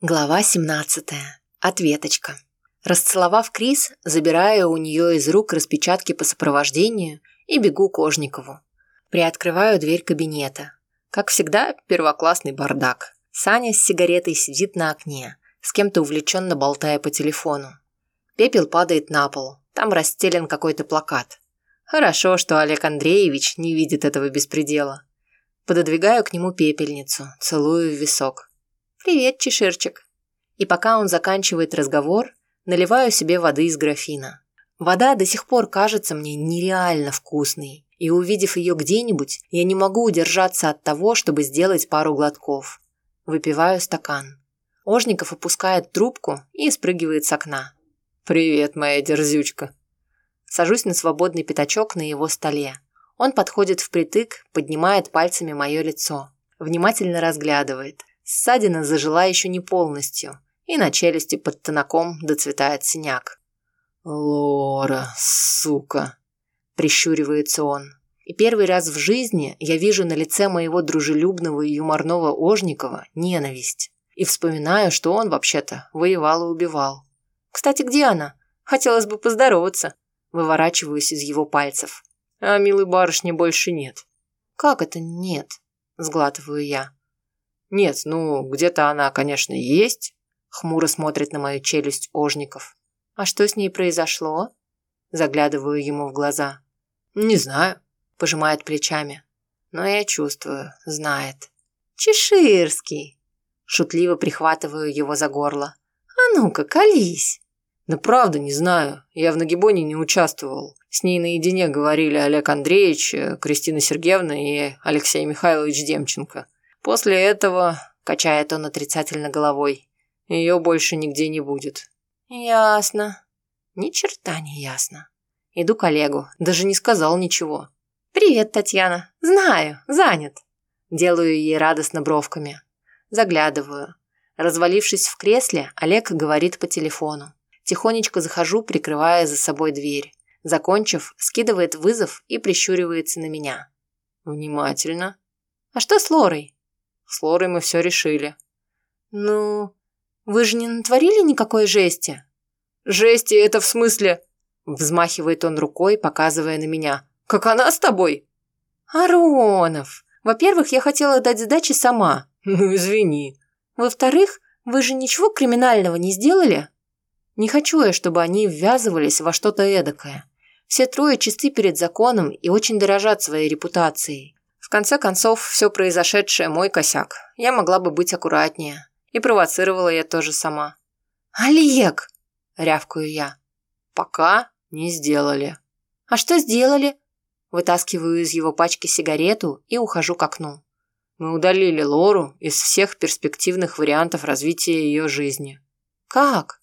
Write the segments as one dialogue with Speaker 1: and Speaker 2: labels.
Speaker 1: Глава 17. Ответочка. Расцеловав Крис, забираю у нее из рук распечатки по сопровождению и бегу к Ожникову. Приоткрываю дверь кабинета. Как всегда, первоклассный бардак. Саня с сигаретой сидит на окне, с кем-то увлеченно болтая по телефону. Пепел падает на пол, там расстелен какой-то плакат. Хорошо, что Олег Андреевич не видит этого беспредела. Пододвигаю к нему пепельницу, целую в висок. «Привет, Чеширчик». И пока он заканчивает разговор, наливаю себе воды из графина. Вода до сих пор кажется мне нереально вкусной, и увидев ее где-нибудь, я не могу удержаться от того, чтобы сделать пару глотков. Выпиваю стакан. Ожников опускает трубку и спрыгивает с окна. «Привет, моя дерзючка». Сажусь на свободный пятачок на его столе. Он подходит впритык, поднимает пальцами мое лицо. Внимательно разглядывает – Ссадина зажила еще не полностью, и на челюсти под тонаком доцветает синяк. «Лора, сука!» – прищуривается он. И первый раз в жизни я вижу на лице моего дружелюбного и юморного Ожникова ненависть. И вспоминаю, что он, вообще-то, воевал и убивал. «Кстати, где она? Хотелось бы поздороваться». Выворачиваюсь из его пальцев. «А милой барышни больше нет». «Как это нет?» – сглатываю я. «Нет, ну, где-то она, конечно, есть», – хмуро смотрит на мою челюсть Ожников. «А что с ней произошло?» Заглядываю ему в глаза. «Не знаю», – пожимает плечами. Но я чувствую, знает. «Чеширский!» Шутливо прихватываю его за горло. «А ну-ка, колись!» «Да правда, не знаю. Я в нагибоне не участвовал. С ней наедине говорили Олег Андреевич, Кристина Сергеевна и Алексей Михайлович Демченко. После этого, качает он отрицательно головой, ее больше нигде не будет. Ясно. Ни черта не ясно. Иду к Олегу, даже не сказал ничего. «Привет, Татьяна. Знаю, занят». Делаю ей радостно бровками. Заглядываю. Развалившись в кресле, Олег говорит по телефону. Тихонечко захожу, прикрывая за собой дверь. Закончив, скидывает вызов и прищуривается на меня. «Внимательно». «А что с Лорой?» С Лорой мы все решили. Ну, вы же не натворили никакой жести? Жести это в смысле... Взмахивает он рукой, показывая на меня. Как она с тобой? Аронов, во-первых, я хотела дать сдачи сама. Ну, извини. Во-вторых, вы же ничего криминального не сделали? Не хочу я, чтобы они ввязывались во что-то эдакое. Все трое чисты перед законом и очень дорожат своей репутацией. В конце концов, все произошедшее мой косяк. Я могла бы быть аккуратнее. И провоцировала я тоже сама. «Олег!» – рявкаю я. «Пока не сделали». «А что сделали?» Вытаскиваю из его пачки сигарету и ухожу к окну. Мы удалили Лору из всех перспективных вариантов развития ее жизни. «Как?»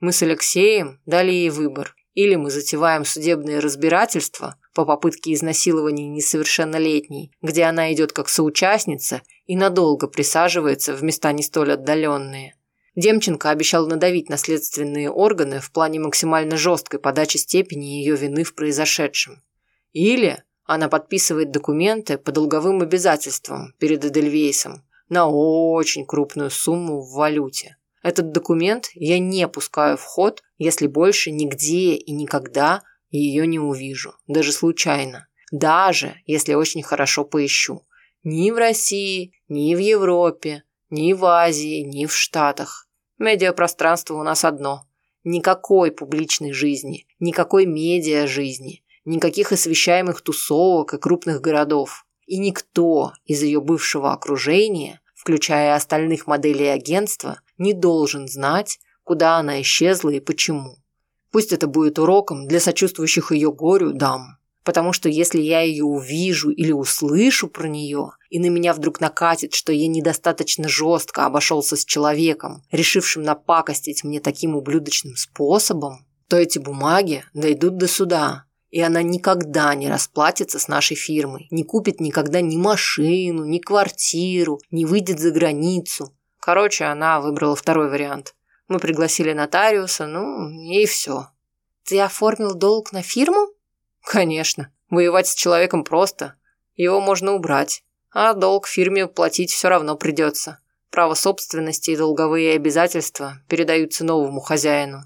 Speaker 1: Мы с Алексеем дали ей выбор. Или мы затеваем судебные разбирательства по попытке изнасилования несовершеннолетней, где она идет как соучастница и надолго присаживается в места не столь отдаленные. Демченко обещал надавить на следственные органы в плане максимально жесткой подачи степени ее вины в произошедшем. Или она подписывает документы по долговым обязательствам перед Эдельвейсом на очень крупную сумму в валюте. Этот документ я не пускаю в ход, если больше нигде и никогда ее не увижу, даже случайно. Даже если очень хорошо поищу. Ни в России, ни в Европе, ни в Азии, ни в Штатах. Медиапространство у нас одно. Никакой публичной жизни, никакой медиа жизни, никаких освещаемых тусовок и крупных городов. И никто из ее бывшего окружения, включая остальных моделей агентства, не должен знать, куда она исчезла и почему. Пусть это будет уроком для сочувствующих ее горю дам. Потому что если я ее увижу или услышу про нее, и на меня вдруг накатит, что я недостаточно жестко обошелся с человеком, решившим напакостить мне таким ублюдочным способом, то эти бумаги дойдут до суда, и она никогда не расплатится с нашей фирмой, не купит никогда ни машину, ни квартиру, не выйдет за границу, Короче, она выбрала второй вариант. Мы пригласили нотариуса, ну и все. Ты оформил долг на фирму? Конечно. Воевать с человеком просто. Его можно убрать. А долг фирме платить все равно придется. Право собственности и долговые обязательства передаются новому хозяину.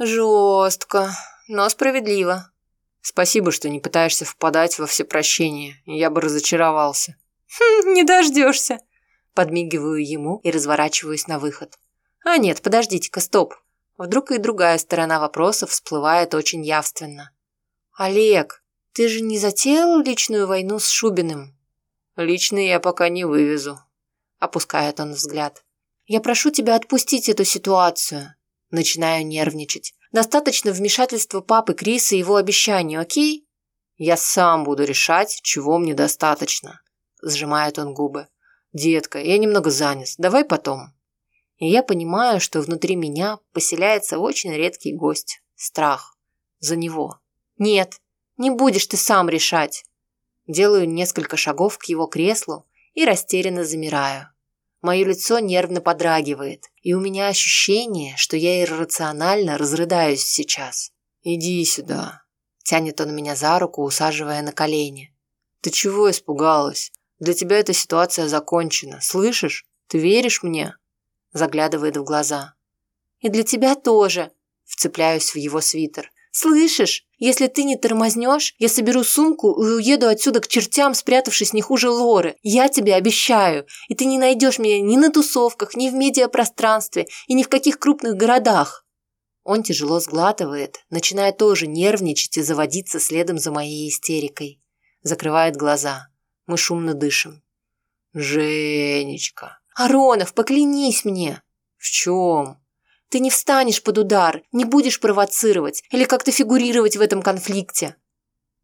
Speaker 1: Жестко, но справедливо. Спасибо, что не пытаешься впадать во все прощения. Я бы разочаровался. Хм, не дождешься. Подмигиваю ему и разворачиваюсь на выход. А нет, подождите-ка, стоп. Вдруг и другая сторона вопроса всплывает очень явственно. Олег, ты же не затеял личную войну с Шубиным? Личный я пока не вывезу. Опускает он взгляд. Я прошу тебя отпустить эту ситуацию. Начинаю нервничать. Достаточно вмешательства папы Криса и его обещанию, окей? Я сам буду решать, чего мне достаточно. Сжимает он губы. Детка, я немного занят. Давай потом. И я понимаю, что внутри меня поселяется очень редкий гость. Страх. За него. Нет, не будешь ты сам решать. Делаю несколько шагов к его креслу и растерянно замираю. Мое лицо нервно подрагивает, и у меня ощущение, что я иррационально разрыдаюсь сейчас. «Иди сюда», – тянет он меня за руку, усаживая на колени. «Ты чего испугалась? Для тебя эта ситуация закончена. Слышишь? Ты веришь мне?» Заглядывает в глаза. «И для тебя тоже», – вцепляюсь в его свитер. «Слышишь? Если ты не тормознешь, я соберу сумку и уеду отсюда к чертям, спрятавшись не хуже Лоры. Я тебе обещаю. И ты не найдешь меня ни на тусовках, ни в медиапространстве и ни в каких крупных городах». Он тяжело сглатывает, начиная тоже нервничать и заводиться следом за моей истерикой. Закрывает глаза. Мы шумно дышим. «Женечка!» «Аронов, поклянись мне!» «В чем?» Ты не встанешь под удар, не будешь провоцировать или как-то фигурировать в этом конфликте.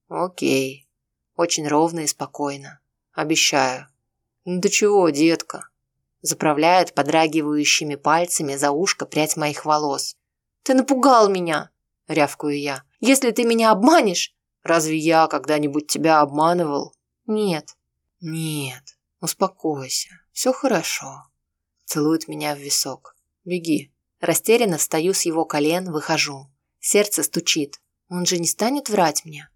Speaker 1: Окей. Очень ровно и спокойно. Обещаю. Ну ты чего, детка? Заправляет подрагивающими пальцами за ушко прядь моих волос. Ты напугал меня, рявкую я. Если ты меня обманешь... Разве я когда-нибудь тебя обманывал? Нет. Нет. Успокойся. Все хорошо. Целует меня в висок. Беги. Растерянно встаю с его колен, выхожу. Сердце стучит. Он же не станет врать мне?